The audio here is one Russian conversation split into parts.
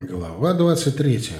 Глава 23.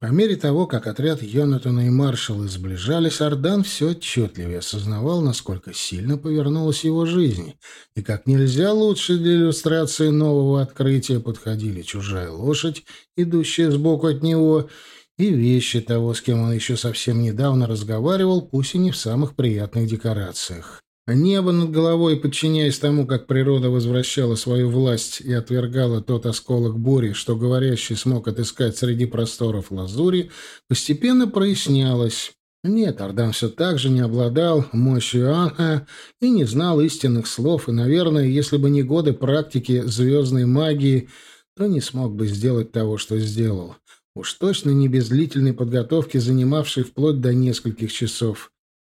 По мере того, как отряд Йонатана и маршалы сближались, Ардан все отчетливее осознавал, насколько сильно повернулась его жизнь, и как нельзя лучше для иллюстрации нового открытия подходили чужая лошадь, идущая сбоку от него, и вещи того, с кем он еще совсем недавно разговаривал, пусть и не в самых приятных декорациях. Небо над головой, подчиняясь тому, как природа возвращала свою власть и отвергала тот осколок бури, что говорящий смог отыскать среди просторов лазури, постепенно прояснялось. Нет, Ардан все так же не обладал мощью Анха и не знал истинных слов, и, наверное, если бы не годы практики звездной магии, то не смог бы сделать того, что сделал. Уж точно не без длительной подготовки, занимавшей вплоть до нескольких часов.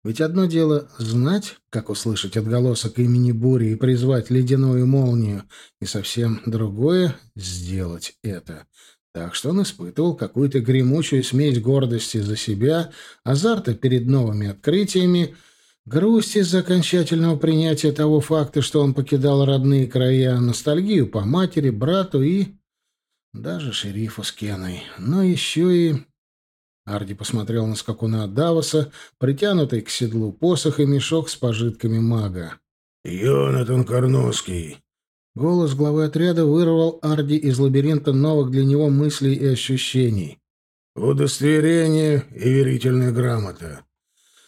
Ведь одно дело знать, как услышать отголосок имени бури и призвать ледяную молнию, и совсем другое — сделать это. Так что он испытывал какую-то гремучую смесь гордости за себя, азарта перед новыми открытиями, грусть из-за окончательного принятия того факта, что он покидал родные края, ностальгию по матери, брату и даже шерифу с Кеной, но еще и Арди посмотрел на скакуна Давоса, притянутый к седлу посох и мешок с пожитками мага. «Йонатан Корновский!» Голос главы отряда вырвал Арди из лабиринта новых для него мыслей и ощущений. «Удостоверение и верительная грамота».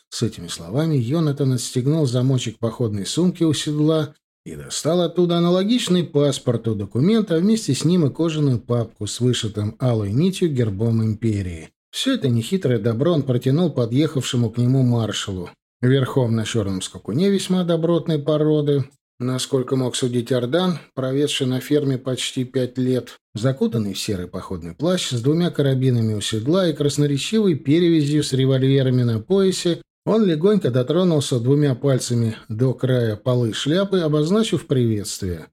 С этими словами Йонатан отстегнул замочек походной сумки у седла и достал оттуда аналогичный паспорту документ, а вместе с ним и кожаную папку с вышитым алой нитью гербом империи. Все это нехитрое добро он протянул подъехавшему к нему маршалу. Верхом на черном скакуне весьма добротной породы, насколько мог судить Ордан, проведший на ферме почти пять лет, закутанный в серый походный плащ с двумя карабинами у седла и красноречивой перевязью с револьверами на поясе, он легонько дотронулся двумя пальцами до края полы шляпы, обозначив приветствие.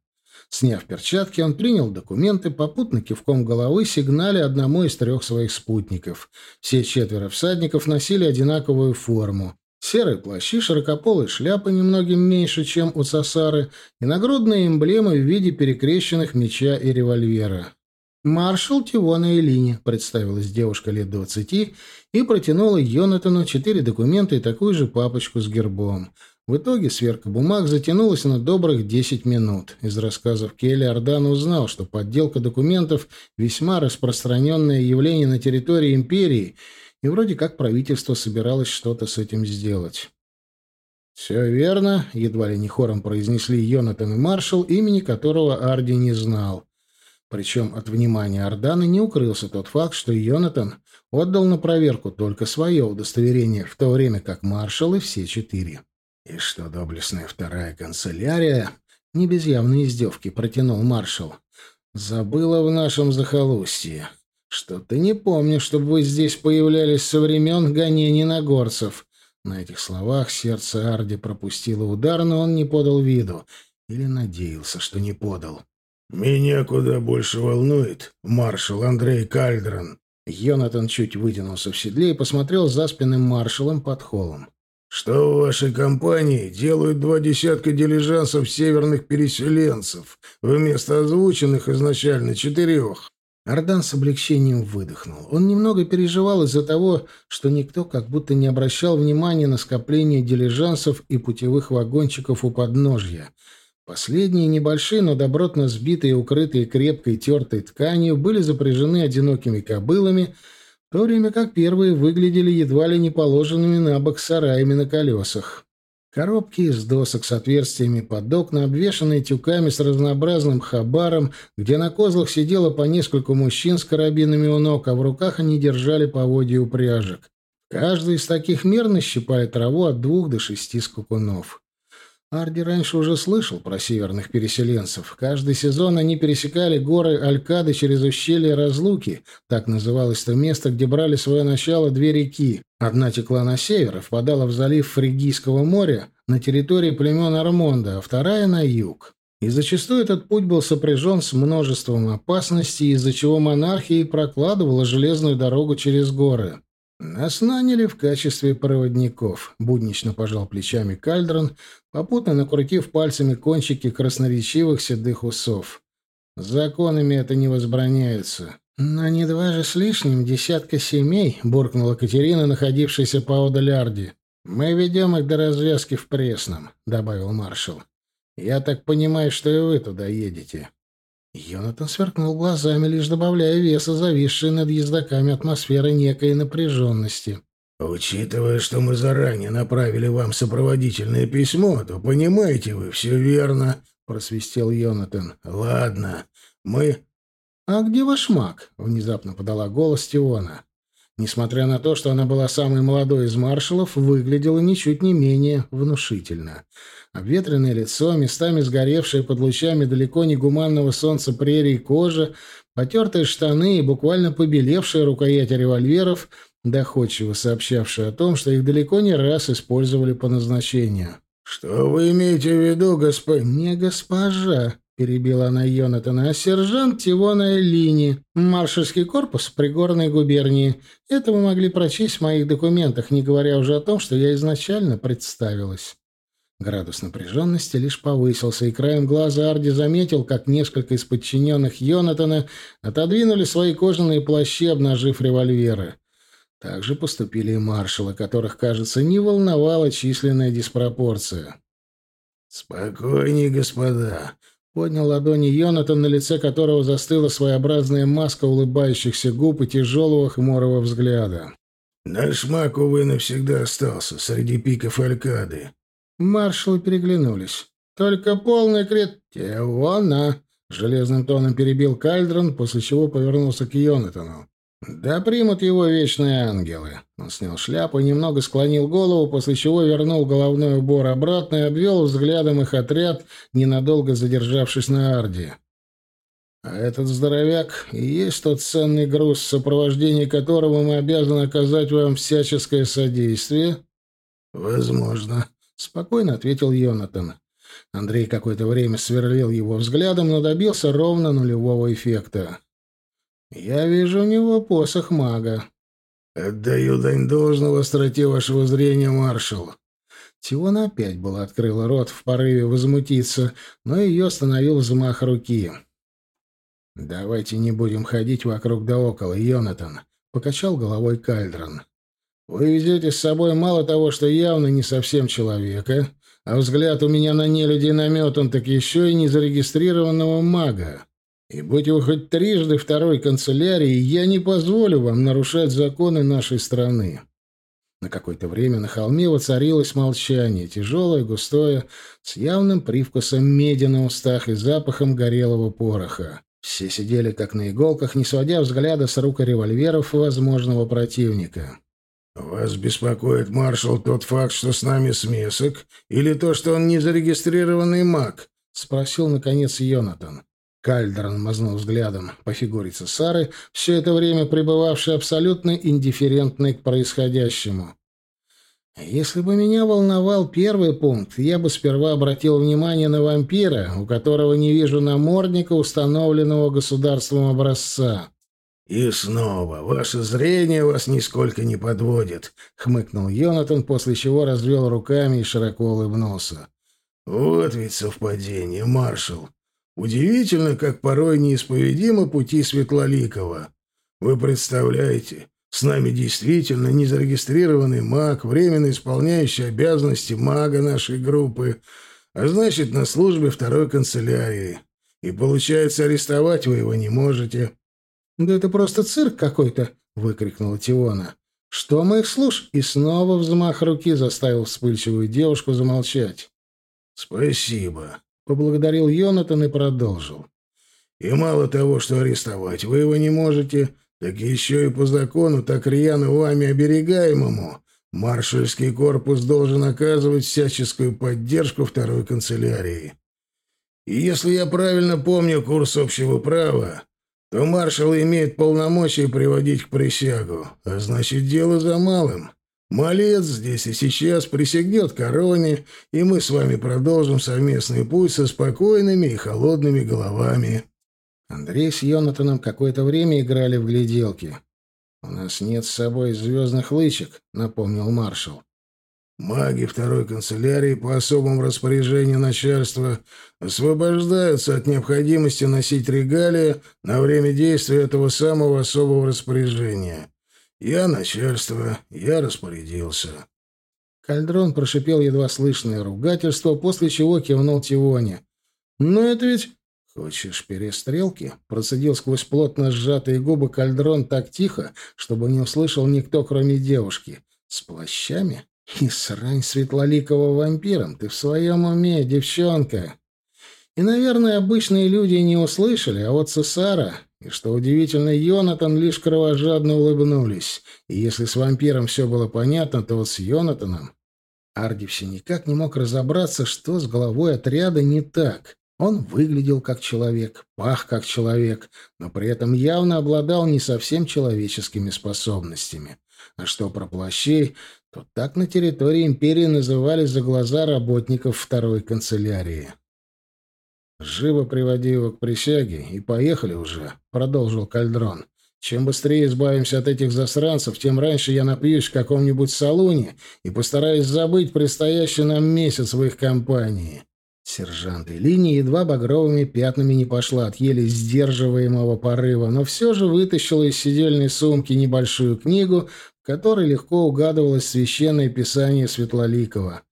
Сняв перчатки, он принял документы, попутно кивком головы сигнали одному из трех своих спутников. Все четверо всадников носили одинаковую форму. Серые плащи, широкополые шляпы немногим меньше, чем у Сасары, и нагрудные эмблемы в виде перекрещенных меча и револьвера. «Маршал Тивона Элини», — представилась девушка лет двадцати и протянула Йонатану четыре документа и такую же папочку с гербом. В итоге сверка бумаг затянулась на добрых 10 минут. Из рассказов Келли Ордан узнал, что подделка документов — весьма распространенное явление на территории империи, и вроде как правительство собиралось что-то с этим сделать. «Все верно», — едва ли не хором произнесли Йонатан и маршал, имени которого Арди не знал. Причем от внимания Ордана не укрылся тот факт, что Йонатан отдал на проверку только свое удостоверение, в то время как маршалы все четыре. И что доблестная вторая канцелярия, не без явной издевки, протянул маршал, забыла в нашем захолустье. Что-то не помню, чтобы вы здесь появлялись со времен гонений на горцев. На этих словах сердце Арди пропустило удар, но он не подал виду. Или надеялся, что не подал. «Меня куда больше волнует маршал Андрей Кальдрон». Йонатан чуть вытянулся в седле и посмотрел за спинным маршалом под холлом что в вашей компании делают два десятка дилижансов северных переселенцев вместо озвученных изначально четырех. Ардан с облегчением выдохнул. Он немного переживал из-за того, что никто как будто не обращал внимания на скопление дилижансов и путевых вагончиков у подножья. Последние небольшие, но добротно сбитые укрытые крепкой тертой тканью были запряжены одинокими кобылами — в то время как первые выглядели едва ли не положенными на бок сараями на колесах. Коробки из досок с отверстиями под окна, обвешанные тюками с разнообразным хабаром, где на козлах сидело по несколько мужчин с карабинами у ног, а в руках они держали поводья упряжек. Каждый из таких мерно щипали траву от двух до шести скакунов. Арди раньше уже слышал про северных переселенцев. Каждый сезон они пересекали горы Алькады через ущелье Разлуки, так называлось то место, где брали свое начало две реки. Одна текла на север и впадала в залив Фригийского моря на территории племен Армонда, а вторая — на юг. И зачастую этот путь был сопряжен с множеством опасностей, из-за чего монархия и прокладывала железную дорогу через горы. «Нас наняли в качестве проводников», — буднично пожал плечами Кальдрон, попутно накрутив пальцами кончики красноречивых седых усов. Законами это не возбраняется. «Но не два же с лишним десятка семей», — буркнула Катерина, находившаяся поодаль Арди. «Мы ведем их до развязки в Пресном», — добавил маршал. «Я так понимаю, что и вы туда едете». Йонатан сверкнул глазами, лишь добавляя веса зависшей над ездаками атмосферы некой напряженности. «Учитывая, что мы заранее направили вам сопроводительное письмо, то понимаете вы все верно», — просвистел Йонатан. «Ладно, мы...» «А где ваш маг?» — внезапно подала голос Тиона. Несмотря на то, что она была самой молодой из маршалов, выглядела ничуть не менее внушительно. Обветренное лицо, местами сгоревшее под лучами далеко не гуманного солнца прерий кожа, потертые штаны и буквально побелевшая рукоять револьверов, доходчиво сообщавшие о том, что их далеко не раз использовали по назначению. «Что вы имеете в виду, госпожа?» «Не госпожа», — перебила она Йонатана, — «а сержант Тивона Эллини, маршальский корпус пригорной губернии. Это вы могли прочесть в моих документах, не говоря уже о том, что я изначально представилась». Градус напряженности лишь повысился, и краем глаза Арди заметил, как несколько из подчиненных Йонатана отодвинули свои кожаные плащи, обнажив револьверы. Так же поступили и маршалы, которых, кажется, не волновала численная диспропорция. «Спокойнее, господа», — поднял ладони Йонатан, на лице которого застыла своеобразная маска улыбающихся губ и тяжелого хмурого взгляда. «Наш маг, увы, навсегда остался среди пиков Алькады. Маршалы переглянулись. «Только полный крет... Тевона!» — железным тоном перебил Кальдрон, после чего повернулся к Йонатану. «Да примут его вечные ангелы!» Он снял шляпу немного склонил голову, после чего вернул головной убор обратно и обвел взглядом их отряд, ненадолго задержавшись на Арде. «А этот здоровяк и есть тот ценный груз, в сопровождении которого мы обязаны оказать вам всяческое содействие?» «Возможно», — спокойно ответил Йонатан. Андрей какое-то время сверлил его взглядом, но добился ровно нулевого эффекта. «Я вижу у него посох мага». «Отдаю дань должного остроте вашего зрения, маршал». Тиона опять была открыла рот в порыве возмутиться, но ее остановил взмах руки. «Давайте не будем ходить вокруг да около, Йонатан», — покачал головой Кальдрон. Вы везете с собой мало того, что явно не совсем человека, а взгляд у меня на нелюдей наметан, так еще и незарегистрированного мага. И будь вы хоть трижды второй канцелярии, я не позволю вам нарушать законы нашей страны». На какое-то время на холме воцарилось молчание, тяжелое, густое, с явным привкусом меди на устах и запахом горелого пороха. Все сидели как на иголках, не сводя взгляда с рук револьверов возможного противника. «Вас беспокоит, маршал, тот факт, что с нами смесок, или то, что он не зарегистрированный маг?» — спросил, наконец, Йонатан. Кальдерон мазнул взглядом по фигуре Цесары, все это время пребывавшей абсолютно индифферентной к происходящему. Если бы меня волновал первый пункт, я бы сперва обратил внимание на вампира, у которого не вижу намордника, установленного государством образца. «И снова, ваше зрение вас нисколько не подводит», — хмыкнул Йонатан, после чего развел руками и широко улыбнулся. «Вот ведь совпадение, маршал. Удивительно, как порой неисповедимы пути Светлоликова. Вы представляете, с нами действительно незарегистрированный маг, временно исполняющий обязанности мага нашей группы, а значит, на службе второй канцелярии. И, получается, арестовать вы его не можете». «Да это просто цирк какой-то!» — выкрикнула Тиона. «Что мы их слуш?» И снова взмах руки заставил вспыльчивую девушку замолчать. «Спасибо», — поблагодарил Йонатан и продолжил. «И мало того, что арестовать вы его не можете, так еще и по закону, так рьяно вами оберегаемому, маршальский корпус должен оказывать всяческую поддержку второй канцелярии. И если я правильно помню курс общего права, то маршал имеет полномочия приводить к присягу, а значит, дело за малым. Малец здесь и сейчас присягнет короне, и мы с вами продолжим совместный путь со спокойными и холодными головами». Андрей с Йонатаном какое-то время играли в гляделки. «У нас нет с собой звездных лычек», — напомнил маршал. Маги второй канцелярии по особому распоряжению начальства освобождаются от необходимости носить регалии на время действия этого самого особого распоряжения. Я начальство, я распорядился. Кальдрон прошипел едва слышное ругательство, после чего кивнул Тионе. «Но это ведь...» «Хочешь перестрелки?» — процедил сквозь плотно сжатые губы Кальдрон так тихо, чтобы не услышал никто, кроме девушки. «С плащами? И срань светлоликого вампиром! Ты в своем уме, девчонка!» И, наверное, обычные люди не услышали, а вот Цесара и, что удивительно, Йонатан лишь кровожадно улыбнулись. И если с вампиром все было понятно, то вот с Йонатаном... Арди все никак не мог разобраться, что с головой отряда не так. Он выглядел как человек, пах как человек, но при этом явно обладал не совсем человеческими способностями. А что про плащей, то так на территории империи называли за глаза работников второй канцелярии. «Живо приводи его к присяге и поехали уже», — продолжил Кальдрон. «Чем быстрее избавимся от этих засранцев, тем раньше я напьюсь в каком-нибудь салуне и постараюсь забыть предстоящий нам месяц в их компании». Сержант Элини едва багровыми пятнами не пошла от еле сдерживаемого порыва, но все же вытащила из сидельной сумки небольшую книгу, в которой легко угадывалось священное писание Светлоликова.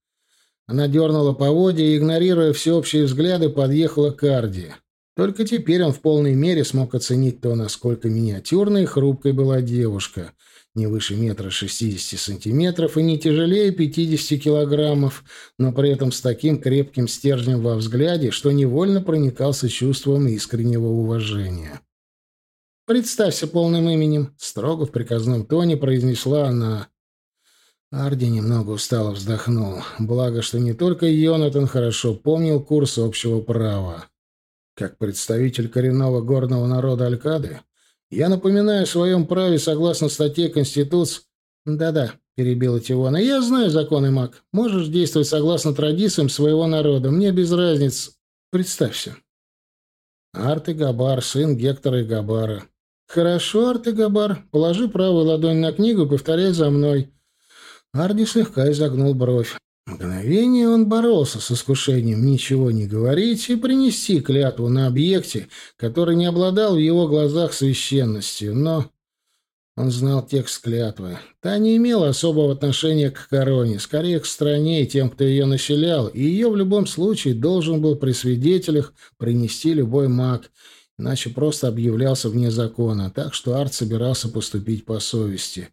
Она дернула поводья и, игнорируя всеобщие взгляды, подъехала к Арди. Только теперь он в полной мере смог оценить то, насколько миниатюрной и хрупкой была девушка. Не выше метра шестидесяти сантиметров и не тяжелее пятидесяти килограммов, но при этом с таким крепким стержнем во взгляде, что невольно проникался чувством искреннего уважения. «Представься полным именем», — строго в приказном тоне произнесла она. Арди немного устало вздохнул. Благо, что не только Йонатан хорошо помнил курс общего права. Как представитель коренного горного народа Алькады, я напоминаю о своем праве согласно статье Конституции... Да-да, перебила Тивона. Я знаю законы, маг. Можешь действовать согласно традициям своего народа. Мне без разницы. Представься. Арт и Габар, сын Гектора и Габара. Хорошо, Арт и Габар. Положи правую ладонь на книгу и повторяй за мной. Арди слегка изогнул бровь. Мгновение он боролся с искушением ничего не говорить и принести клятву на объекте, который не обладал в его глазах священностью, но он знал текст клятвы. Та не имела особого отношения к короне, скорее к стране и тем, кто ее населял, и ее в любом случае должен был при свидетелях принести любой маг, иначе просто объявлялся вне закона, так что Арт собирался поступить по совести.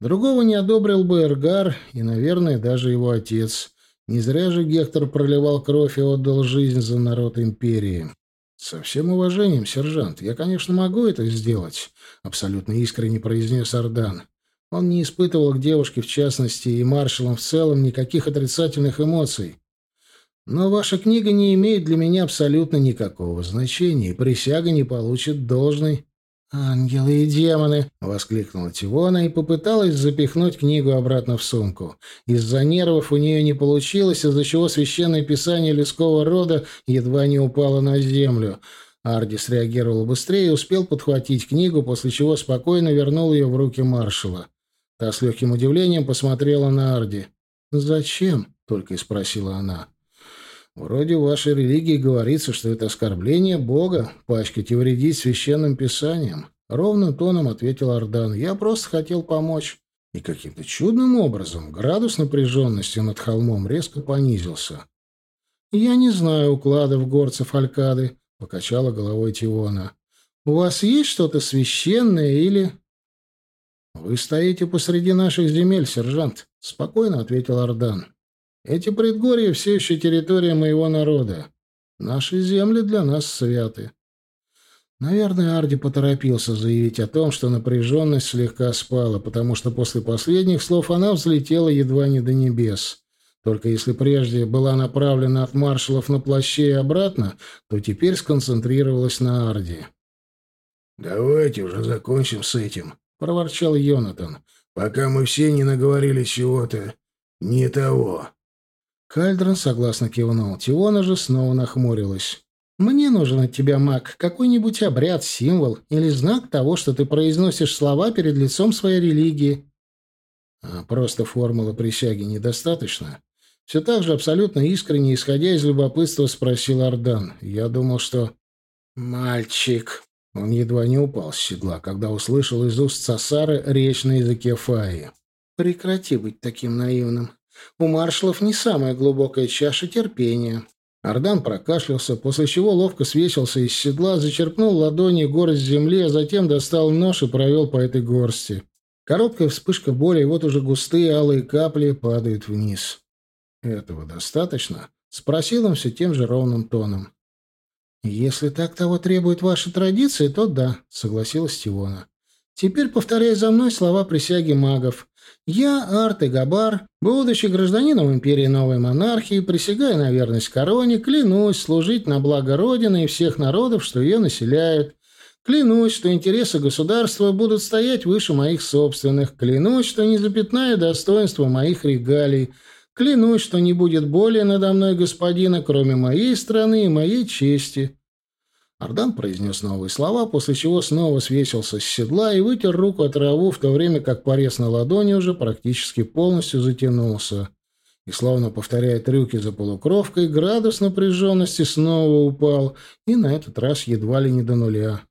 Другого не одобрил бы Эргар и, наверное, даже его отец. Не зря же Гектор проливал кровь и отдал жизнь за народ империи. «Со всем уважением, сержант, я, конечно, могу это сделать», — абсолютно искренне произнес Ардан. Он не испытывал к девушке, в частности, и маршалам в целом, никаких отрицательных эмоций. «Но ваша книга не имеет для меня абсолютно никакого значения, и присяга не получит должной «Ангелы и демоны!» — воскликнула Тивона и попыталась запихнуть книгу обратно в сумку. Из-за нервов у нее не получилось, из-за чего священное писание людского рода едва не упало на землю. Арди среагировал быстрее и успел подхватить книгу, после чего спокойно вернул ее в руки маршала. Та с легким удивлением посмотрела на Арди. «Зачем?» — только и спросила она. Вроде в вашей религии говорится, что это оскорбление Бога, пачкать и вредить священным писанием. Ровным тоном ответил Ардан. Я просто хотел помочь. И каким-то чудным образом градус напряженности над холмом резко понизился. «Я не знаю укладов горцев Алькады», — покачала головой Тиона. «У вас есть что-то священное или...» «Вы стоите посреди наших земель, сержант», — спокойно ответил Ардан. Эти предгорья все еще территория моего народа. Наши земли для нас святы. Наверное, Арди поторопился заявить о том, что напряженность слегка спала, потому что после последних слов она взлетела едва не до небес. Только если прежде была направлена от маршалов на плаще и обратно, то теперь сконцентрировалась на Арди. «Давайте уже закончим с этим», — проворчал Йонатан, «пока мы все не наговорили чего-то не того». Кальдрон согласно кивнул. Тиона же снова нахмурилась. «Мне нужен от тебя, маг, какой-нибудь обряд, символ или знак того, что ты произносишь слова перед лицом своей религии». А просто формула присяги недостаточно? Все так же абсолютно искренне, исходя из любопытства, спросил Ардан. Я думал, что... «Мальчик!» Он едва не упал с седла, когда услышал из уст Сасары речь на языке Фаи. «Прекрати быть таким наивным. У маршалов не самая глубокая чаша терпения. Ардан прокашлялся, после чего ловко свесился из седла, зачерпнул ладони горсть земли, а затем достал нож и провел по этой горсти. Короткая вспышка боли, и вот уже густые алые капли падают вниз. «Этого достаточно?» — спросил он все тем же ровным тоном. «Если так того требует ваша традиция, то да», — согласилась Тивона. «Теперь повторяй за мной слова присяги магов. Я, Арт Габар, будучи гражданином империи новой монархии, присягая на верность короне, клянусь служить на благо Родины и всех народов, что ее населяют. Клянусь, что интересы государства будут стоять выше моих собственных. Клянусь, что не запятнаю достоинства моих регалий. Клянусь, что не будет более надо мной господина, кроме моей страны и моей чести. Ардан произнес новые слова, после чего снова свесился с седла и вытер руку от траву, в то время как порез на ладони уже практически полностью затянулся. И, словно повторяя трюки за полукровкой, градус напряженности снова упал, и на этот раз едва ли не до нуля.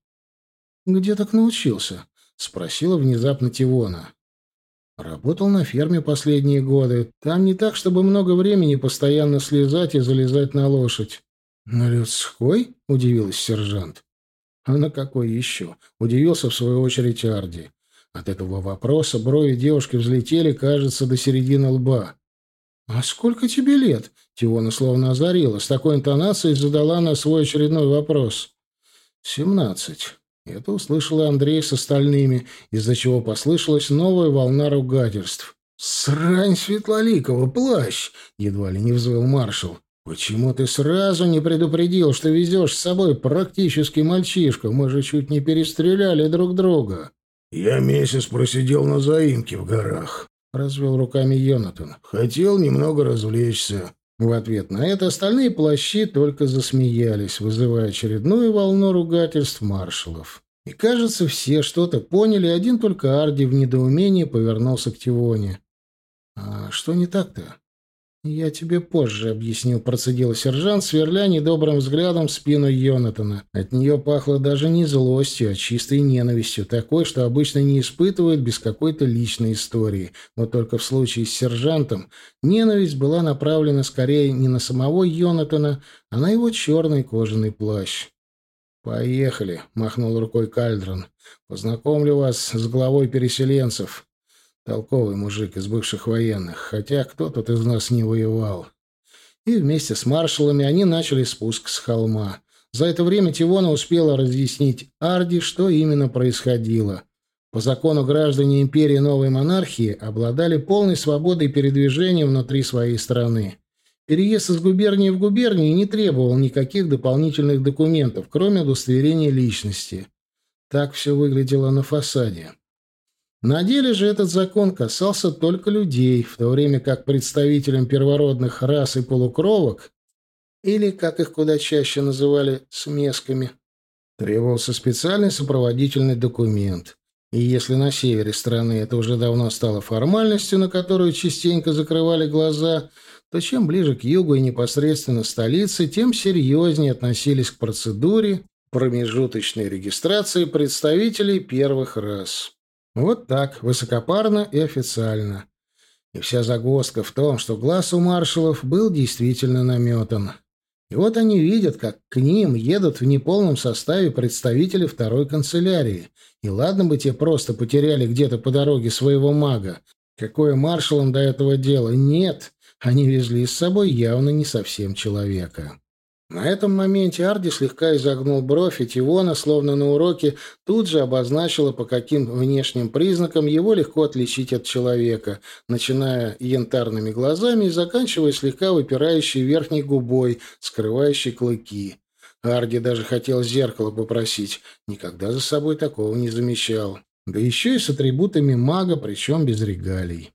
«Где так научился?» — спросила внезапно Тивона. «Работал на ферме последние годы. Там не так, чтобы много времени постоянно слезать и залезать на лошадь. «На людской?» — удивилась сержант. «А на какой еще?» — удивился в свою очередь Арди. От этого вопроса брови девушки взлетели, кажется, до середины лба. «А сколько тебе лет?» — Тиона словно озарила. С такой интонацией задала на свой очередной вопрос. «Семнадцать». Это услышала Андрей с остальными, из-за чего послышалась новая волна ругательств. «Срань Светлоликова, плащ!» — едва ли не взвыл маршал. «Почему ты сразу не предупредил, что везешь с собой практически мальчишку? Мы же чуть не перестреляли друг друга». «Я месяц просидел на заимке в горах», — развел руками Йонатан. «Хотел немного развлечься». В ответ на это остальные плащи только засмеялись, вызывая очередную волну ругательств маршалов. И, кажется, все что-то поняли, один только Арди в недоумении повернулся к Тивоне. «А что не так-то?» «Я тебе позже объясню», — процедил сержант, сверля недобрым взглядом спину Йонатана. От нее пахло даже не злостью, а чистой ненавистью, такой, что обычно не испытывают без какой-то личной истории. Вот только в случае с сержантом ненависть была направлена скорее не на самого Йонатана, а на его черный кожаный плащ. «Поехали», — махнул рукой Кальдрон. «Познакомлю вас с главой переселенцев». Толковый мужик из бывших военных, хотя кто тут из нас не воевал. И вместе с маршалами они начали спуск с холма. За это время Тивона успела разъяснить Арди, что именно происходило. По закону граждане империи новой монархии обладали полной свободой передвижения внутри своей страны. Переезд из губернии в губернию не требовал никаких дополнительных документов, кроме удостоверения личности. Так все выглядело на фасаде. На деле же этот закон касался только людей, в то время как представителям первородных рас и полукровок, или, как их куда чаще называли, смесками, требовался специальный сопроводительный документ. И если на севере страны это уже давно стало формальностью, на которую частенько закрывали глаза, то чем ближе к югу и непосредственно столице, тем серьезнее относились к процедуре промежуточной регистрации представителей первых рас. Вот так, высокопарно и официально. И вся загвоздка в том, что глаз у маршалов был действительно наметан. И вот они видят, как к ним едут в неполном составе представители второй канцелярии. И ладно бы те просто потеряли где-то по дороге своего мага. Какое маршалам до этого дело? Нет, они везли с собой явно не совсем человека. На этом моменте Арди слегка изогнул бровь, и Тивона, словно на уроке, тут же обозначила, по каким внешним признакам его легко отличить от человека, начиная янтарными глазами и заканчивая слегка выпирающей верхней губой, скрывающей клыки. Арди даже хотел зеркало попросить, никогда за собой такого не замечал. Да еще и с атрибутами мага, причем без регалий.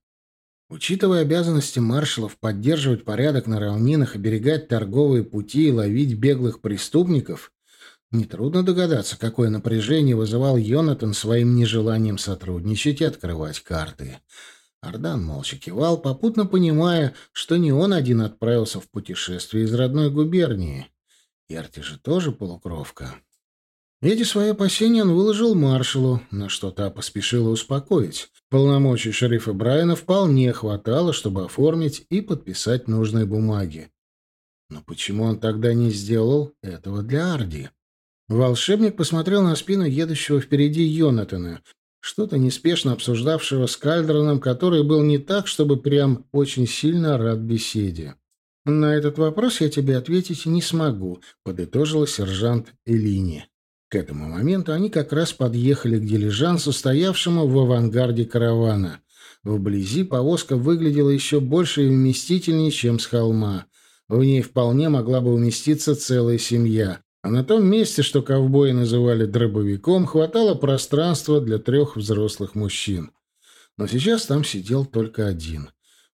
Учитывая обязанности маршалов поддерживать порядок на равнинах, оберегать торговые пути и ловить беглых преступников, нетрудно догадаться, какое напряжение вызывал Йонатан своим нежеланием сотрудничать и открывать карты. Ардан молча кивал, попутно понимая, что не он один отправился в путешествие из родной губернии. Ярти же тоже полукровка. Эти свои опасения он выложил маршалу, на что та поспешила успокоить. Полномочий шерифа Брайана вполне хватало, чтобы оформить и подписать нужные бумаги. Но почему он тогда не сделал этого для Арди? Волшебник посмотрел на спину едущего впереди Йонатана, что-то неспешно обсуждавшего с Кальдроном, который был не так, чтобы прям очень сильно рад беседе. «На этот вопрос я тебе ответить не смогу», — подытожила сержант Элини. К этому моменту они как раз подъехали к дилижансу, стоявшему в авангарде каравана. Вблизи повозка выглядела еще больше и вместительнее, чем с холма. В ней вполне могла бы уместиться целая семья. А на том месте, что ковбои называли дробовиком, хватало пространства для трех взрослых мужчин. Но сейчас там сидел только один.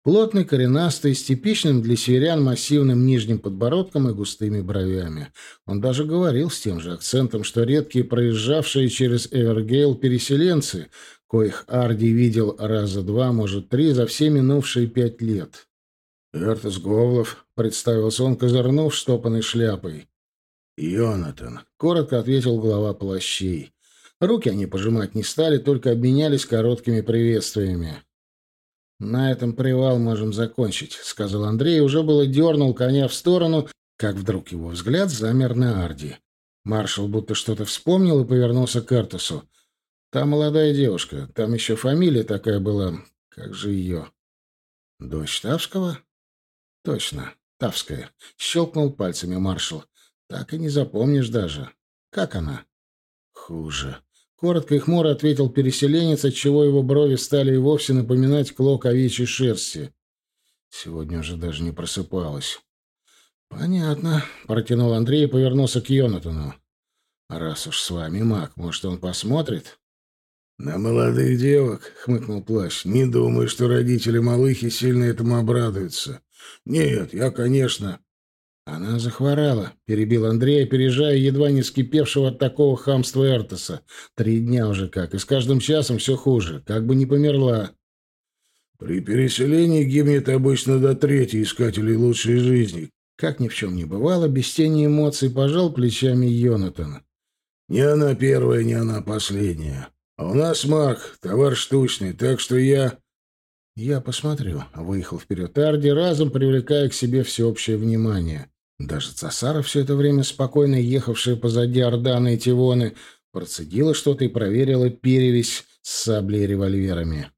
Плотный, коренастый, с типичным для северян массивным нижним подбородком и густыми бровями. Он даже говорил с тем же акцентом, что редкие проезжавшие через Эвергейл переселенцы, коих Арди видел раза два, может, три, за все минувшие пять лет. «Эртес Говлов», — представился он, козырнув штопанной шляпой. «Йонатан», — коротко ответил глава плащей. Руки они пожимать не стали, только обменялись короткими приветствиями. «На этом привал можем закончить», — сказал Андрей, уже было дернул коня в сторону, как вдруг его взгляд замер на Арди. Маршал будто что-то вспомнил и повернулся к Эртусу. «Та молодая девушка, там еще фамилия такая была. Как же ее?» «Дочь Тавского?» «Точно, Тавская», — щелкнул пальцами маршал. Так и не запомнишь даже. Как она? Хуже. Коротко и хмуро ответил переселенец, отчего его брови стали и вовсе напоминать клок овечьей шерсти. Сегодня уже даже не просыпалась. «Понятно», — протянул Андрей и повернулся к Йонатану. «Раз уж с вами маг, может, он посмотрит?» «На молодых девок», — хмыкнул Плащ, — «не думаю, что родители малыхи сильно этому обрадуются. Нет, я, конечно...» «Она захворала», — перебил Андрей, опережая едва не скипевшего от такого хамства Эртеса. «Три дня уже как, и с каждым часом все хуже, как бы не померла». «При переселении гибнет обычно до трети искателей лучшей жизни». Как ни в чем не бывало, без тени эмоций пожал плечами Йонатан. «Не она первая, не она последняя. А у нас, Марк, товар штучный, так что я...» «Я посмотрю», — выехал вперед Арди, разом привлекая к себе всеобщее внимание. Даже Цасара, все это время спокойно ехавшая позади Ордана и Тивоны, процедила что-то и проверила перевесь с саблей и револьверами.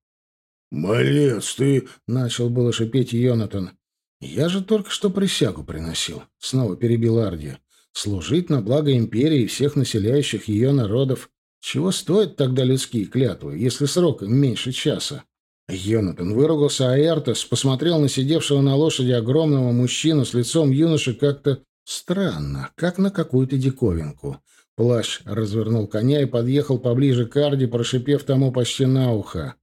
«Малец, ты...» — начал было шипеть Йонатан. «Я же только что присягу приносил», — снова перебил Арди. «Служить на благо империи и всех населяющих ее народов. Чего стоят тогда людские клятвы, если срок им меньше часа?» Йонатан выругался, а Эртес посмотрел на сидевшего на лошади огромного мужчину с лицом юноши как-то странно, как на какую-то диковинку. Плащ развернул коня и подъехал поближе к Арди, прошипев тому почти на ухо.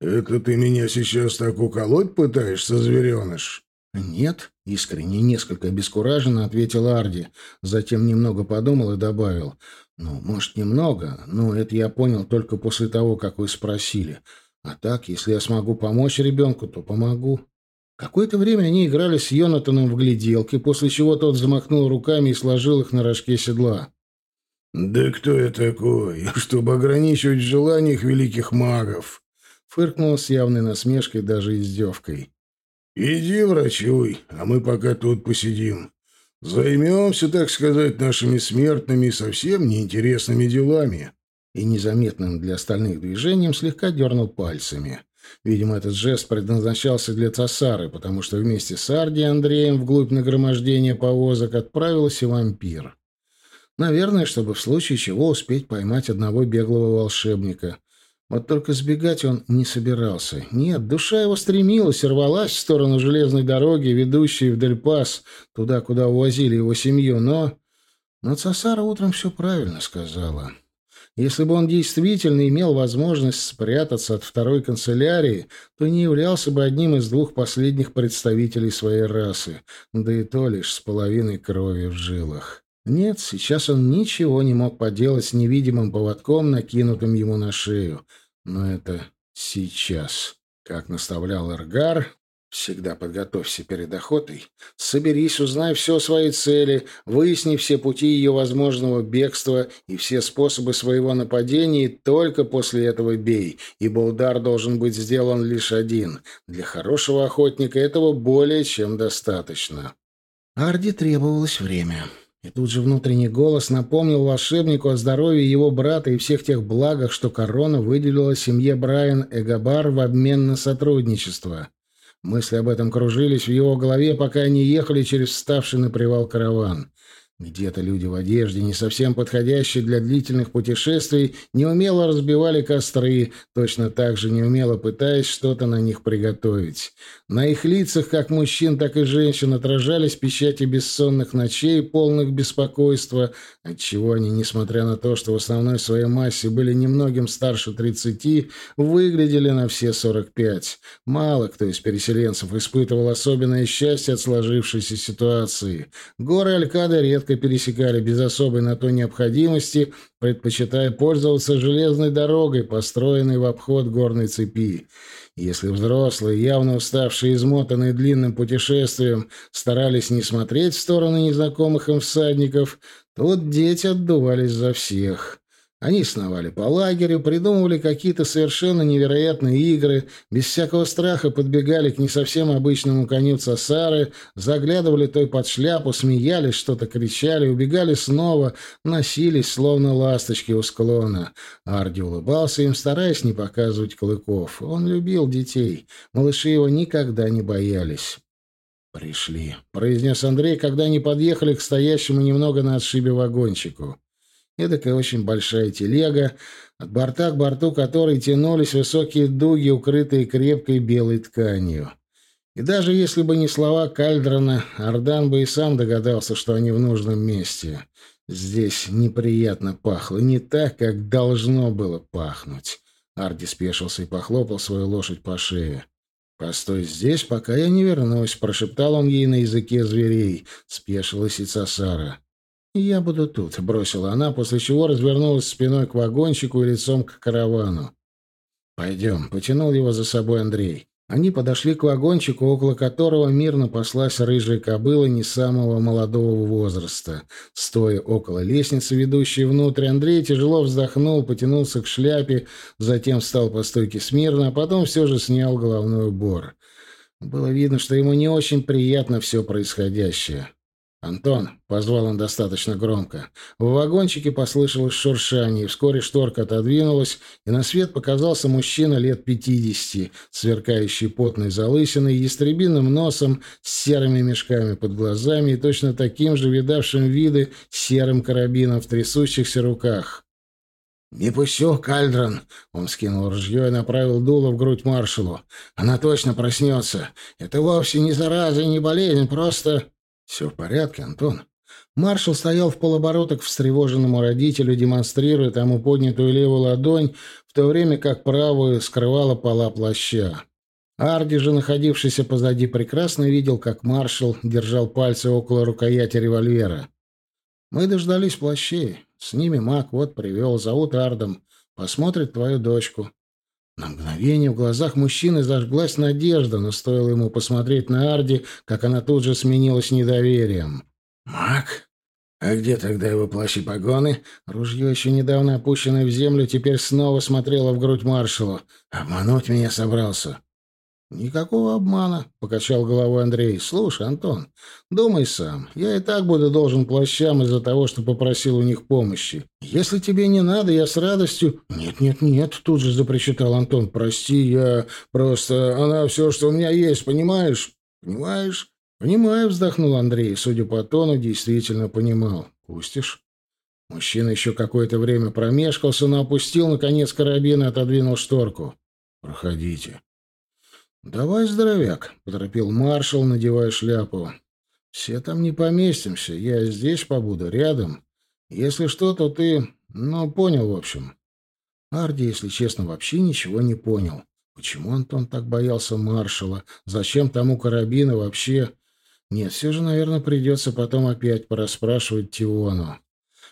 «Это ты меня сейчас так уколоть пытаешься, звереныш?» «Нет», — искренне несколько обескураженно ответил Арди. Затем немного подумал и добавил. «Ну, может, немного, но это я понял только после того, как вы спросили. А так, если я смогу помочь ребенку, то помогу. Какое-то время они играли с Йонатаном в гляделки, после чего тот замахнул руками и сложил их на рожке седла. «Да кто я такой, чтобы ограничивать в желаниях великих магов?» Фыркнул с явной насмешкой, даже издевкой. «Иди врачуй, а мы пока тут посидим. Займемся, так сказать, нашими смертными и совсем неинтересными делами» и незаметным для остальных движением слегка дернул пальцами. Видимо, этот жест предназначался для Цасары, потому что вместе с Арди и Андреем вглубь нагромождения повозок отправился вампир. Наверное, чтобы в случае чего успеть поймать одного беглого волшебника. Вот только сбегать он не собирался. Нет, душа его стремилась и рвалась в сторону железной дороги, ведущей в Дельпас, туда, куда увозили его семью, но... Но Цасара утром все правильно сказала. Если бы он действительно имел возможность спрятаться от второй канцелярии, то не являлся бы одним из двух последних представителей своей расы, да и то лишь с половиной крови в жилах. Нет, сейчас он ничего не мог поделать с невидимым поводком, накинутым ему на шею. Но это сейчас. Как наставлял Эргар, Всегда подготовься перед охотой. Соберись, узнай все о своей цели, выясни все пути ее возможного бегства и все способы своего нападения, и только после этого бей, ибо удар должен быть сделан лишь один. Для хорошего охотника этого более чем достаточно. Арди требовалось время. И тут же внутренний голос напомнил волшебнику о здоровье его брата и всех тех благах, что корона выделила семье Брайан Эгабар в обмен на сотрудничество. Мысли об этом кружились в его голове, пока они ехали через вставший на привал караван. Где-то люди в одежде, не совсем подходящей для длительных путешествий, неумело разбивали костры, точно так же неумело пытаясь что-то на них приготовить. На их лицах, как мужчин, так и женщин, отражались печати бессонных ночей, полных беспокойства, отчего они, несмотря на то, что в основной своей массе были немногим старше тридцати, выглядели на все сорок пять. Мало кто из переселенцев испытывал особенное счастье от сложившейся ситуации. Горы Алькады редко редко пересекали без особой на то необходимости, предпочитая пользоваться железной дорогой, построенной в обход горной цепи. Если взрослые, явно уставшие и измотанные длинным путешествием, старались не смотреть в сторону незнакомых им всадников, вот дети отдувались за всех. Они сновали по лагерю, придумывали какие-то совершенно невероятные игры, без всякого страха подбегали к не совсем обычному коню Цасары, заглядывали той под шляпу, смеялись, что-то кричали, убегали снова, носились, словно ласточки у склона. Арди улыбался им, стараясь не показывать клыков. Он любил детей. Малыши его никогда не боялись. «Пришли», — произнес Андрей, когда они подъехали к стоящему немного на отшибе вагончику. Эдакая очень большая телега, от борта к борту которой тянулись высокие дуги, укрытые крепкой белой тканью. И даже если бы не слова Кальдрона, Ардан бы и сам догадался, что они в нужном месте. Здесь неприятно пахло, не так, как должно было пахнуть. Арди спешился и похлопал свою лошадь по шее. «Постой здесь, пока я не вернусь», — прошептал он ей на языке зверей. Спешилась и Цасара. «Я буду тут», — бросила она, после чего развернулась спиной к вагончику и лицом к каравану. «Пойдем», — потянул его за собой Андрей. Они подошли к вагончику, около которого мирно паслась рыжая кобыла не самого молодого возраста. Стоя около лестницы, ведущей внутрь, Андрей тяжело вздохнул, потянулся к шляпе, затем встал по стойке смирно, а потом все же снял головной убор. Было видно, что ему не очень приятно все происходящее. «Антон!» — позвал он достаточно громко. В вагончике послышалось шуршание, и вскоре шторка отодвинулась, и на свет показался мужчина лет пятидесяти, сверкающий потной залысиной, ястребиным носом, с серыми мешками под глазами и точно таким же видавшим виды серым карабином в трясущихся руках. «Не пущу, Кальдрон!» Он скинул ружье и направил дуло в грудь маршалу. «Она точно проснется. Это вовсе не зараза и не болезнь, просто...» «Все в порядке, Антон». Маршал стоял в полоборота к встревоженному родителю, демонстрируя тому поднятую левую ладонь, в то время как правую скрывала пола плаща. Арди же, находившийся позади, прекрасно видел, как маршал держал пальцы около рукояти револьвера. «Мы дождались плащей. С ними маг вот привел, зовут Ардом. Посмотрит твою дочку. На мгновение в глазах мужчины зажглась надежда, но стоило ему посмотреть на Арди, как она тут же сменилась недоверием. «Мак? А где тогда его плащ и погоны?» Ружье, еще недавно опущенное в землю, теперь снова смотрело в грудь маршалу. «Обмануть меня собрался?» «Никакого обмана», — покачал головой Андрей. «Слушай, Антон, думай сам. Я и так буду должен плащам из-за того, что попросил у них помощи. Если тебе не надо, я с радостью...» «Нет, нет, нет», — тут же запричитал Антон. «Прости, я просто... Она все, что у меня есть, понимаешь? Понимаешь?» «Понимаю», — вздохнул Андрей. Судя по тону, действительно понимал. «Пустишь?» Мужчина еще какое-то время промешкался, но опустил, наконец, карабин и отодвинул шторку. «Проходите». «Давай, здоровяк», — поторопил маршал, надевая шляпу. «Все там не поместимся. Я здесь побуду, рядом. Если что, то ты... Ну, понял, в общем». Арди, если честно, вообще ничего не понял. Почему Антон так боялся маршала? Зачем тому карабина вообще? Нет, все же, наверное, придется потом опять порасспрашивать Тиону.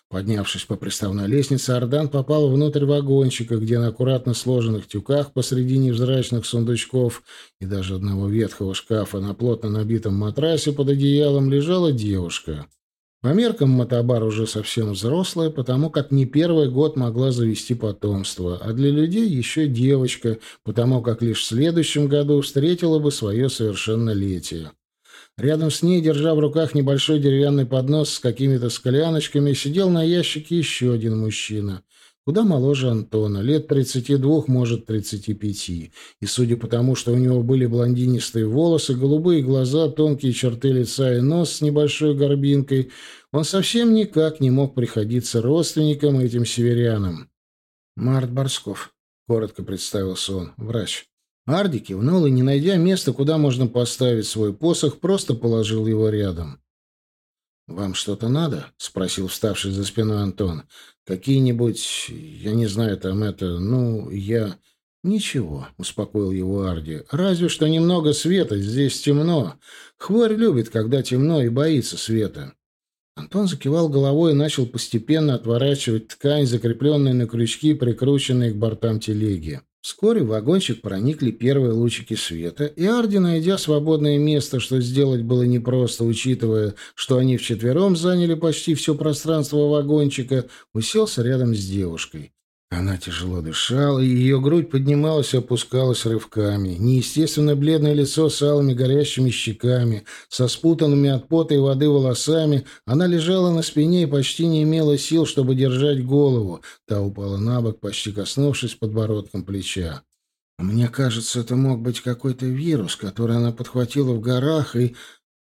Поднявшись по приставной лестнице, Ардан попал внутрь вагончика, где на аккуратно сложенных тюках посреди невзрачных сундучков и даже одного ветхого шкафа на плотно набитом матрасе под одеялом лежала девушка. По меркам Матабар уже совсем взрослая, потому как не первый год могла завести потомство, а для людей еще девочка, потому как лишь в следующем году встретила бы свое совершеннолетие. Рядом с ней, держа в руках небольшой деревянный поднос с какими-то скляночками, сидел на ящике еще один мужчина. Куда моложе Антона, лет 32, может, 35. И судя по тому, что у него были блондинистые волосы, голубые глаза, тонкие черты лица и нос с небольшой горбинкой, он совсем никак не мог приходиться родственником этим северянам. «Март Борсков», — коротко представился он, — «врач». Арди кивнул и, не найдя места, куда можно поставить свой посох, просто положил его рядом. «Вам что-то надо?» — спросил вставший за спиной Антон. «Какие-нибудь... Я не знаю, там это... Ну, я...» «Ничего», — успокоил его Арди. «Разве что немного света. Здесь темно. Хворь любит, когда темно, и боится света». Антон закивал головой и начал постепенно отворачивать ткань, закрепленную на крючки, прикрученные к бортам телеги. Вскоре в вагончик проникли первые лучики света, и Арди, найдя свободное место, что сделать было непросто, учитывая, что они вчетвером заняли почти все пространство вагончика, уселся рядом с девушкой. Она тяжело дышала, и ее грудь поднималась и опускалась рывками. Неестественно бледное лицо с алыми горящими щеками, со спутанными от пота и воды волосами, она лежала на спине и почти не имела сил, чтобы держать голову. Та упала на бок, почти коснувшись подбородком плеча. Мне кажется, это мог быть какой-то вирус, который она подхватила в горах, и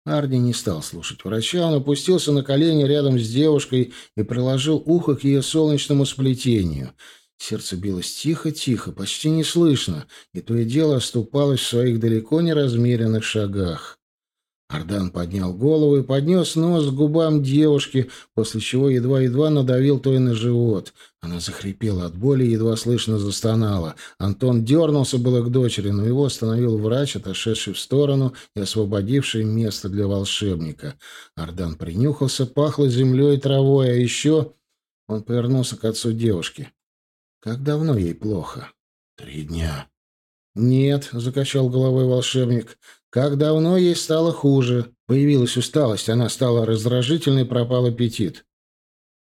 Арди не стал слушать врача, он опустился на колени рядом с девушкой и приложил ухо к ее солнечному сплетению. Сердце билось тихо-тихо, почти неслышно, и то и дело оступалось в своих далеко не размеренных шагах. Ардан поднял голову и поднес нос к губам девушки, после чего едва-едва надавил той на живот. Она захрипела от боли и едва слышно застонала. Антон дернулся было к дочери, но его остановил врач, отошедший в сторону и освободивший место для волшебника. Ардан принюхался, пахло землей и травой, а еще... Он повернулся к отцу девушки. «Как давно ей плохо?» «Три дня». «Нет», — закачал головой волшебник, как давно ей стало хуже. Появилась усталость, она стала раздражительной, пропал аппетит.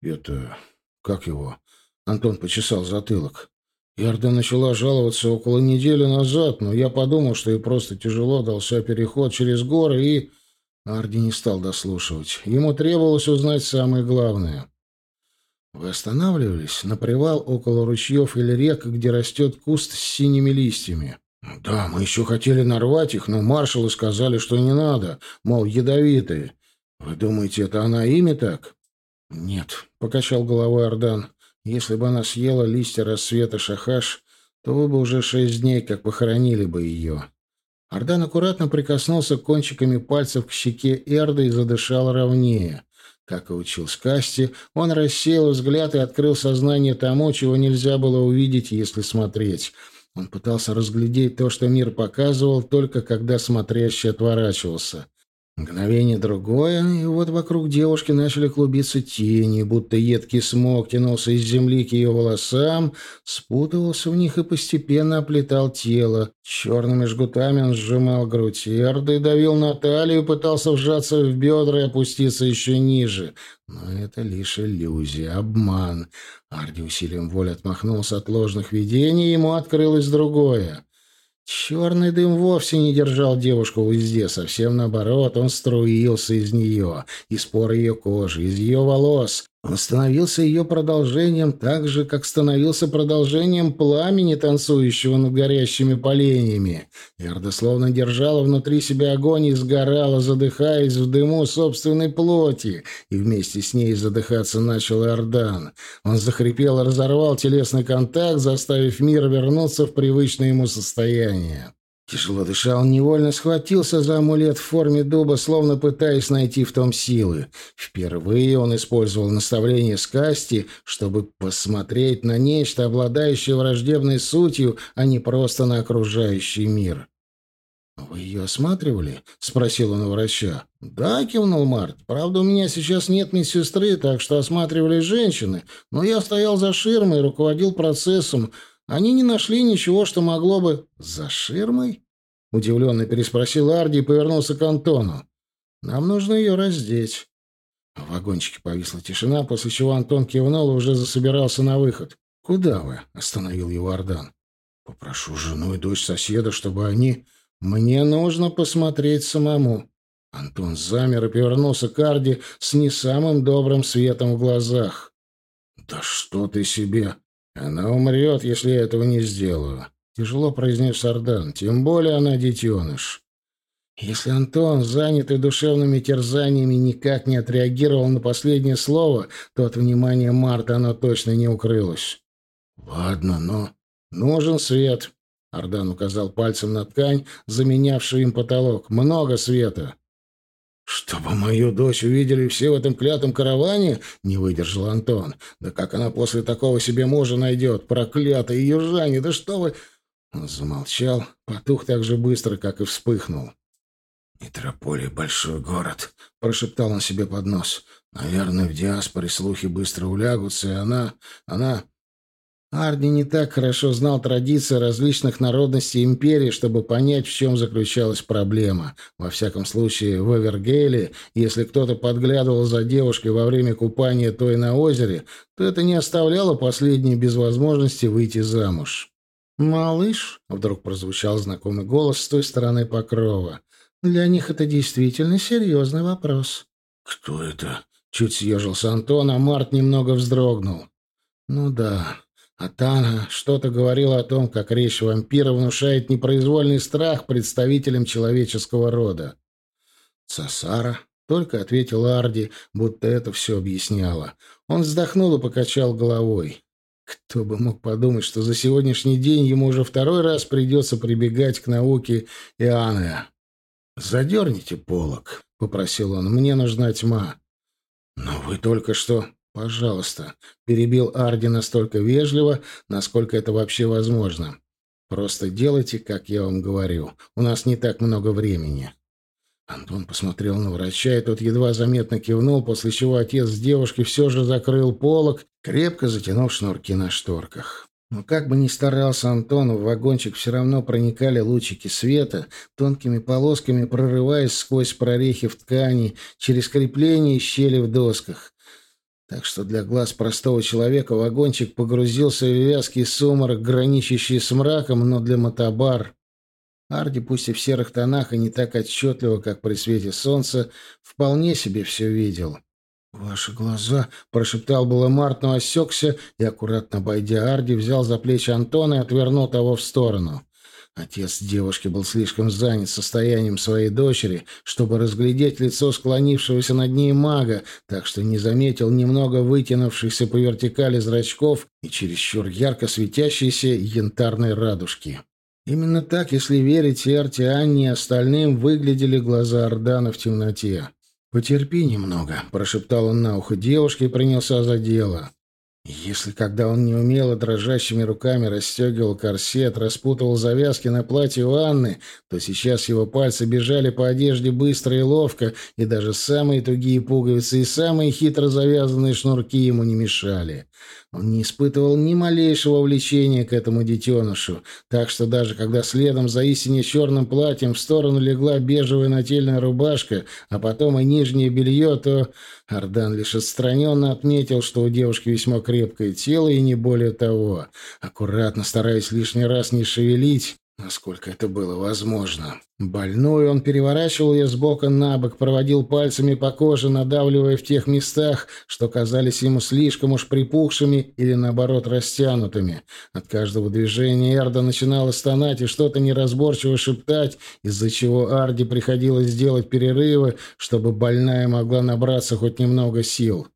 «Это... как его?» Антон почесал затылок. Ярда начала жаловаться около недели назад, но я подумал, что ей просто тяжело дался переход через горы, и... Арди не стал дослушивать. Ему требовалось узнать самое главное. Вы останавливались на привал около ручьев или рек, где растет куст с синими листьями? «Да, мы еще хотели нарвать их, но маршалы сказали, что не надо, мол, ядовитые. Вы думаете, это она ими так?» «Нет», — покачал головой Ардан. «Если бы она съела листья рассвета шахаш, то вы бы уже шесть дней как похоронили бы ее». Ардан аккуратно прикоснулся кончиками пальцев к щеке Эрды и задышал ровнее. Как и учил Скасти, он рассеял взгляд и открыл сознание тому, чего нельзя было увидеть, если смотреть — он пытался разглядеть то, что мир показывал, только когда смотрящий отворачивался. Мгновение другое, и вот вокруг девушки начали клубиться тени, будто едкий смог тянулся из земли к ее волосам, спутывался в них и постепенно оплетал тело. Черными жгутами он сжимал грудь Эрды, давил на талию, пытался вжаться в бедра и опуститься еще ниже. Но это лишь иллюзия, обман. Арди усилием воли отмахнулся от ложных видений, ему открылось другое. Черный дым вовсе не держал девушку в узде, совсем наоборот, он струился из нее, из пор ее кожи, из ее волос, он становился ее продолжением так же, как становился продолжением пламени, танцующего над горящими поленьями. Эрда словно держала внутри себя огонь и сгорала, задыхаясь в дыму собственной плоти, и вместе с ней задыхаться начал Эрдан. Он захрипел и разорвал телесный контакт, заставив мир вернуться в привычное ему состояние. Тяжело дыша, он невольно схватился за амулет в форме дуба, словно пытаясь найти в том силы. Впервые он использовал наставление Скасти, чтобы посмотреть на нечто, обладающее враждебной сутью, а не просто на окружающий мир. «Вы ее осматривали?» — спросил он у врача. «Да», — кивнул Март. «Правда, у меня сейчас нет медсестры, так что осматривали женщины, но я стоял за ширмой и руководил процессом. Они не нашли ничего, что могло бы...» «За ширмой?» — удивленно переспросил Арди и повернулся к Антону. «Нам нужно ее раздеть». В вагончике повисла тишина, после чего Антон кивнул и уже засобирался на выход. «Куда вы?» — остановил его Ардан. «Попрошу жену и дочь соседа, чтобы они...» «Мне нужно посмотреть самому». Антон замер и повернулся к Арди с не самым добрым светом в глазах. «Да что ты себе! Она умрет, если я этого не сделаю», — тяжело произнес Ардан. «Тем более она детеныш». Если Антон, занятый душевными терзаниями, никак не отреагировал на последнее слово, то от внимания Марта оно точно не укрылось. «Ладно, но нужен свет», Ардан указал пальцем на ткань, заменявшую им потолок. «Много света!» «Чтобы мою дочь увидели все в этом клятом караване?» — не выдержал Антон. «Да как она после такого себе мужа найдет? Проклятые южане! Да что вы...» Он замолчал, потух так же быстро, как и вспыхнул. «Метрополия — большой город», — прошептал он себе под нос. «Наверное, в диаспоре слухи быстро улягутся, и она... она...» Арди не так хорошо знал традиции различных народностей империи, чтобы понять, в чем заключалась проблема. Во всяком случае, в Эвергейле, если кто-то подглядывал за девушкой во время купания той на озере, то это не оставляло последней без возможности выйти замуж. «Малыш», — вдруг прозвучал знакомый голос с той стороны покрова, — «для них это действительно серьезный вопрос». «Кто это?» — чуть съежился Антон, а Март немного вздрогнул. «Ну да, а Тана что-то говорила о том, как речь вампира внушает непроизвольный страх представителям человеческого рода. «Цасара», — только ответил Арди, будто это все объясняло. Он вздохнул и покачал головой. Кто бы мог подумать, что за сегодняшний день ему уже второй раз придется прибегать к науке Иоанна. «Задерните полок», — попросил он, — «мне нужна тьма». «Но вы только что...» «Пожалуйста», — перебил Арди настолько вежливо, насколько это вообще возможно. «Просто делайте, как я вам говорю. У нас не так много времени». Антон посмотрел на врача, и тот едва заметно кивнул, после чего отец девушки все же закрыл полок, крепко затянув шнурки на шторках. Но как бы ни старался Антон, в вагончик все равно проникали лучики света, тонкими полосками прорываясь сквозь прорехи в ткани, через крепления и щели в досках. Так что для глаз простого человека вагончик погрузился в вязкий сумрак, граничащий с мраком, но для мотобар... Арди, пусть и в серых тонах, и не так отчетливо, как при свете солнца, вполне себе все видел. «Ваши глаза!» — прошептал было Март, но осекся и, аккуратно обойдя Арди, взял за плечи Антона и отвернул того в сторону. Отец девушки был слишком занят состоянием своей дочери, чтобы разглядеть лицо склонившегося над ней мага, так что не заметил немного вытянувшихся по вертикали зрачков и чересчур ярко светящейся янтарной радужки. Именно так, если верить Эрте, Анне и остальным, выглядели глаза Ордана в темноте. «Потерпи немного», — прошептал он на ухо девушке и принялся за дело. Если когда он неумело дрожащими руками расстегивал корсет, распутывал завязки на платье у Анны, то сейчас его пальцы бежали по одежде быстро и ловко, и даже самые тугие пуговицы и самые хитро завязанные шнурки ему не мешали. Он не испытывал ни малейшего влечения к этому детенышу, так что даже когда следом за истине черным платьем в сторону легла бежевая нательная рубашка, а потом и нижнее белье, то Ардан лишь отстраненно отметил, что у девушки весьма крепкое тело и не более того. Аккуратно, стараясь лишний раз не шевелить, насколько это было возможно. Больную он переворачивал ее с бока на бок, проводил пальцами по коже, надавливая в тех местах, что казались ему слишком уж припухшими или, наоборот, растянутыми. От каждого движения Эрда начинала стонать и что-то неразборчиво шептать, из-за чего Арди приходилось сделать перерывы, чтобы больная могла набраться хоть немного сил.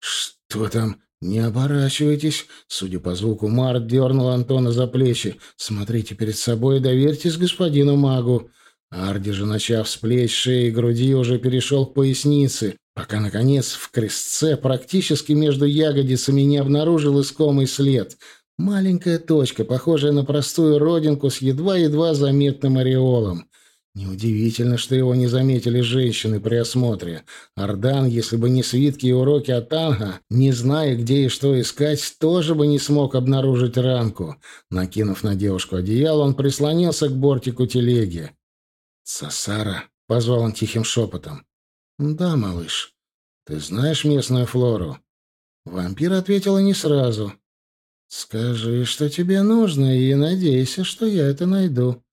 «Что там?» «Не оборачивайтесь!» Судя по звуку, Март дернул Антона за плечи. «Смотрите перед собой и доверьтесь господину магу!» Арди же, начав с плеч, шеи и груди, уже перешел к пояснице, пока, наконец, в крестце, практически между ягодицами, не обнаружил искомый след. Маленькая точка, похожая на простую родинку с едва-едва заметным ореолом — Неудивительно, что его не заметили женщины при осмотре. Ардан, если бы не свитки и уроки от Анга, не зная, где и что искать, тоже бы не смог обнаружить ранку. Накинув на девушку одеяло, он прислонился к бортику телеги. «Сасара», — позвал он тихим шепотом. «Да, малыш. Ты знаешь местную флору?» Вампир ответила не сразу. «Скажи, что тебе нужно, и надейся, что я это найду».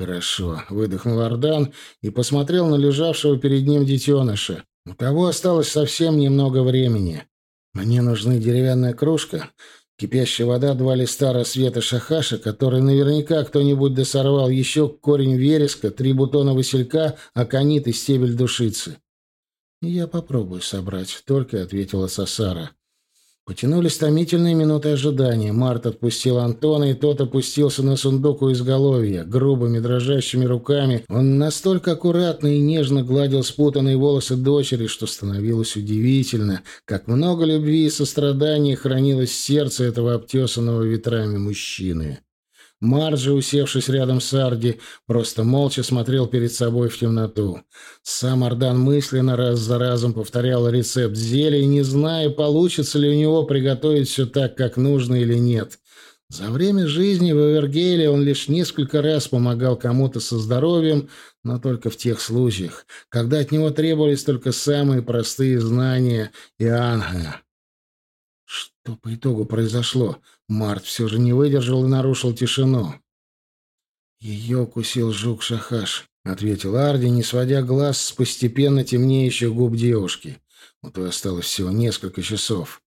«Хорошо», — выдохнул Ардан и посмотрел на лежавшего перед ним детеныша. «У того осталось совсем немного времени. Мне нужны деревянная кружка, кипящая вода, два листа рассвета шахаша, который наверняка кто-нибудь досорвал, еще корень вереска, три бутона василька, аконит и стебель душицы». «Я попробую собрать», — только ответила Сасара. Потянулись томительные минуты ожидания. Март отпустил Антона, и тот опустился на сундук у изголовья. Грубыми, дрожащими руками он настолько аккуратно и нежно гладил спутанные волосы дочери, что становилось удивительно, как много любви и сострадания хранилось в сердце этого обтесанного ветрами мужчины. Марджи, усевшись рядом с Арди, просто молча смотрел перед собой в темноту. Сам Ардан мысленно раз за разом повторял рецепт зелья, не зная, получится ли у него приготовить все так, как нужно или нет. За время жизни в Эвергейле он лишь несколько раз помогал кому-то со здоровьем, но только в тех случаях, когда от него требовались только самые простые знания и анга. Что по итогу произошло? Март все же не выдержал и нарушил тишину. «Ее укусил жук-шахаш», — ответил Арди, не сводя глаз с постепенно темнеющих губ девушки. У той осталось всего несколько часов.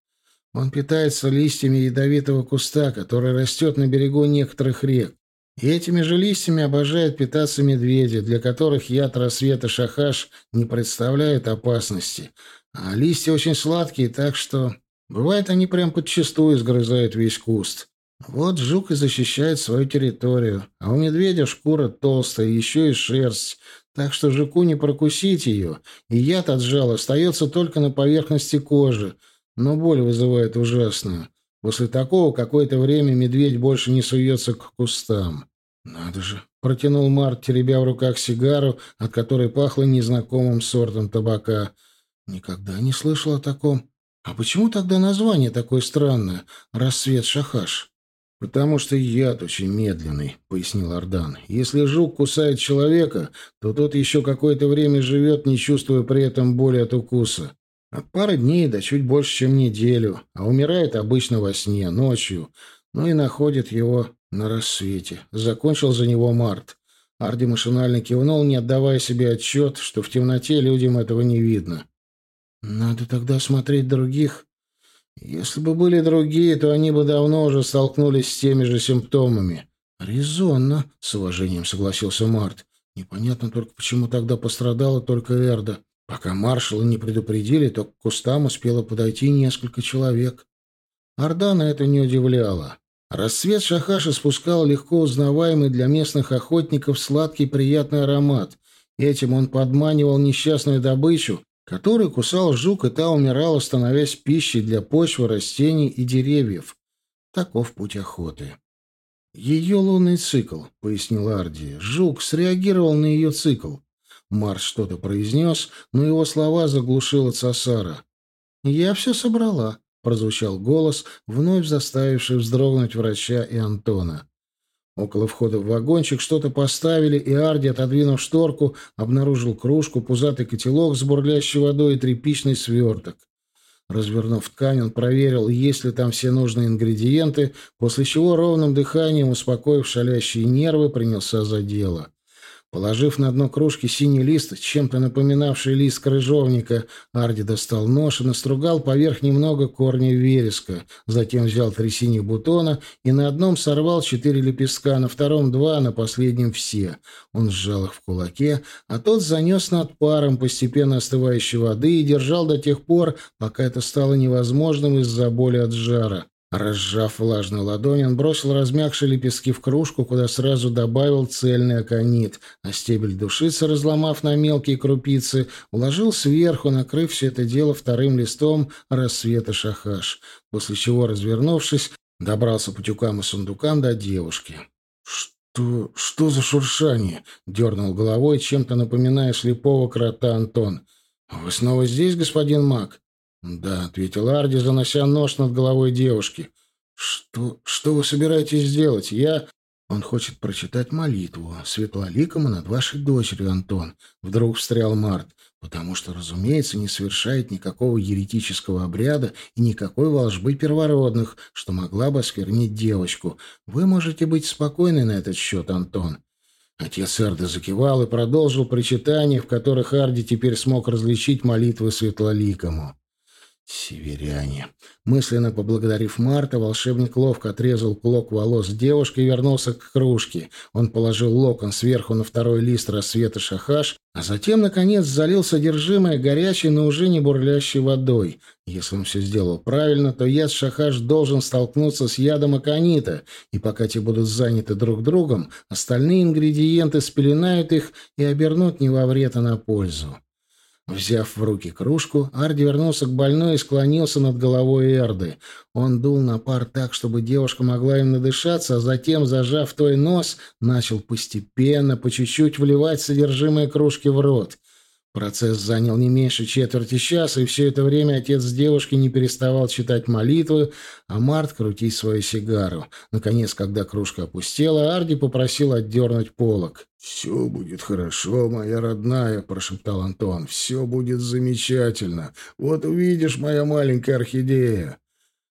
Он питается листьями ядовитого куста, который растет на берегу некоторых рек. И этими же листьями обожают питаться медведи, для которых яд рассвета шахаш не представляет опасности. А листья очень сладкие, так что Бывает, они прям подчистую сгрызают весь куст. Вот жук и защищает свою территорию, а у медведя шкура толстая, еще и шерсть, так что жуку не прокусить ее, и яд от жала остается только на поверхности кожи, но боль вызывает ужасную. После такого какое-то время медведь больше не суется к кустам. «Надо же!» — протянул Март, теребя в руках сигару, от которой пахло незнакомым сортом табака. «Никогда не слышал о таком. А почему тогда название такое странное «Рассвет Шахаш»? «Потому что яд очень медленный», — пояснил Ардан. «Если жук кусает человека, то тот еще какое-то время живет, не чувствуя при этом боли от укуса. От пары дней до чуть больше, чем неделю, а умирает обычно во сне, ночью, ну и находит его на рассвете. Закончил за него Март. Арди машинально кивнул, не отдавая себе отчет, что в темноте людям этого не видно. Надо тогда смотреть других. Если бы были другие, то они бы давно уже столкнулись с теми же симптомами. Резонно, с уважением согласился Март. Непонятно только, почему тогда пострадала только Эрда. Пока маршала не предупредили, то к кустам успело подойти несколько человек. Ордана это не удивляло. Рассвет шахаша спускал легко узнаваемый для местных охотников сладкий приятный аромат. Этим он подманивал несчастную добычу, который кусал жук, и та умирала, становясь пищей для почвы, растений и деревьев. Таков путь охоты. «Ее лунный цикл», — пояснил Арди. «Жук среагировал на ее цикл». Марс что-то произнес, но его слова заглушила Цасара. «Я все собрала», — прозвучал голос, вновь заставивший вздрогнуть врача и Антона. Около входа в вагончик что-то поставили, и Арди, отодвинув шторку, обнаружил кружку, пузатый котелок с бурлящей водой и тряпичный сверток. Развернув ткань, он проверил, есть ли там все нужные ингредиенты, после чего ровным дыханием, успокоив шалящие нервы, принялся за дело. Положив на дно кружки синий лист, чем-то напоминавший лист крыжовника, Арди достал нож и настругал поверх немного корня вереска. Затем взял три синих бутона и на одном сорвал четыре лепестка, на втором два, на последнем все. Он сжал их в кулаке, а тот занес над паром постепенно остывающей воды и держал до тех пор, пока это стало невозможным из-за боли от жара. Разжав влажную ладонь, он бросил размягшие лепестки в кружку, куда сразу добавил цельный аконит, а стебель душицы, разломав на мелкие крупицы, уложил сверху, накрыв все это дело вторым листом рассвета шахаш, после чего, развернувшись, добрался по тюкам и сундукам до девушки. «Что... что за шуршание?» — дернул головой, чем-то напоминая слепого крота Антон. «Вы снова здесь, господин маг?» «Да», — ответил Арди, занося нож над головой девушки. «Что... что вы собираетесь сделать? Я...» «Он хочет прочитать молитву светлоликому над вашей дочерью, Антон», — вдруг встрял Март потому что, разумеется, не совершает никакого еретического обряда и никакой волжбы первородных, что могла бы осквернить девочку. Вы можете быть спокойны на этот счет, Антон. Отец Эрда закивал и продолжил причитания, в которых Арди теперь смог различить молитвы светлоликому. Северяне. Мысленно поблагодарив Марта, волшебник ловко отрезал клок волос девушки и вернулся к кружке. Он положил локон сверху на второй лист рассвета шахаш, а затем, наконец, залил содержимое горячей, но уже не бурлящей водой. Если он все сделал правильно, то яд шахаш должен столкнуться с ядом аконита, и пока те будут заняты друг другом, остальные ингредиенты спеленают их и обернут не во вред, а на пользу. Взяв в руки кружку, Арди вернулся к больной и склонился над головой Эрды. Он дул на пар так, чтобы девушка могла им надышаться, а затем, зажав той нос, начал постепенно, по чуть-чуть вливать содержимое кружки в рот. Процесс занял не меньше четверти часа, и все это время отец девушки не переставал читать молитвы, а Март крутить свою сигару. Наконец, когда кружка опустела, Арди попросил отдернуть полок. «Все будет хорошо, моя родная», — прошептал Антон. «Все будет замечательно. Вот увидишь, моя маленькая орхидея».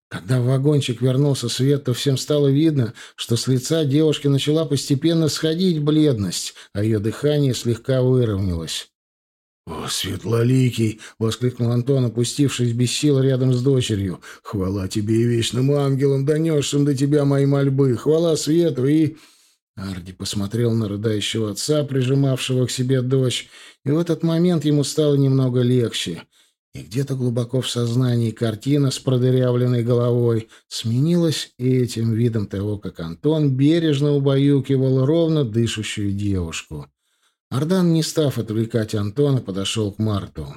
Когда в вагончик вернулся свет, то всем стало видно, что с лица девушки начала постепенно сходить бледность, а ее дыхание слегка выровнялось. «О, светлоликий!» — воскликнул Антон, опустившись без сил рядом с дочерью. «Хвала тебе и вечным ангелам, донесшим до тебя мои мольбы! Хвала свету и...» Арди посмотрел на рыдающего отца, прижимавшего к себе дочь, и в этот момент ему стало немного легче. И где-то глубоко в сознании картина с продырявленной головой сменилась этим видом того, как Антон бережно убаюкивал ровно дышащую девушку. Ардан, не став отвлекать Антона, подошел к Марту.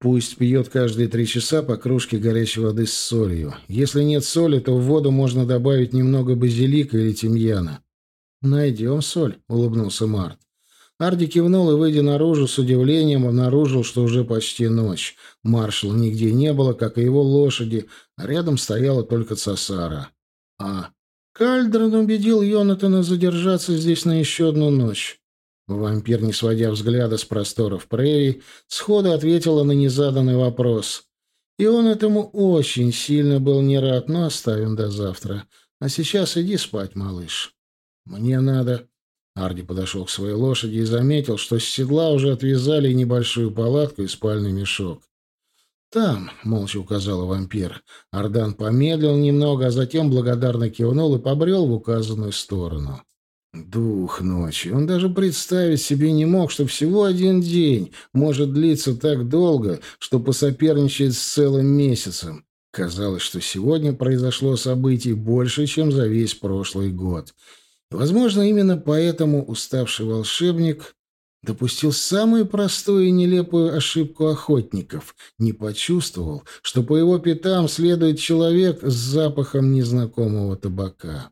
Пусть пьет каждые три часа по кружке горячей воды с солью. Если нет соли, то в воду можно добавить немного базилика или тимьяна. «Найдем соль», — улыбнулся Март. Арди кивнул и, выйдя наружу, с удивлением обнаружил, что уже почти ночь. Маршала нигде не было, как и его лошади, а рядом стояла только Цасара. А Кальдрон убедил Йонатана задержаться здесь на еще одну ночь. Вампир, не сводя взгляда с просторов прерий, сходу ответила на незаданный вопрос. И он этому очень сильно был не рад, но оставим до завтра. А сейчас иди спать, малыш. Мне надо... Арди подошел к своей лошади и заметил, что с седла уже отвязали небольшую палатку и спальный мешок. «Там», — молча указала вампир. Ардан помедлил немного, а затем благодарно кивнул и побрел в указанную сторону. Дух ночи. Он даже представить себе не мог, что всего один день может длиться так долго, что посоперничает с целым месяцем. Казалось, что сегодня произошло событий больше, чем за весь прошлый год. Возможно, именно поэтому уставший волшебник допустил самую простую и нелепую ошибку охотников. Не почувствовал, что по его пятам следует человек с запахом незнакомого табака.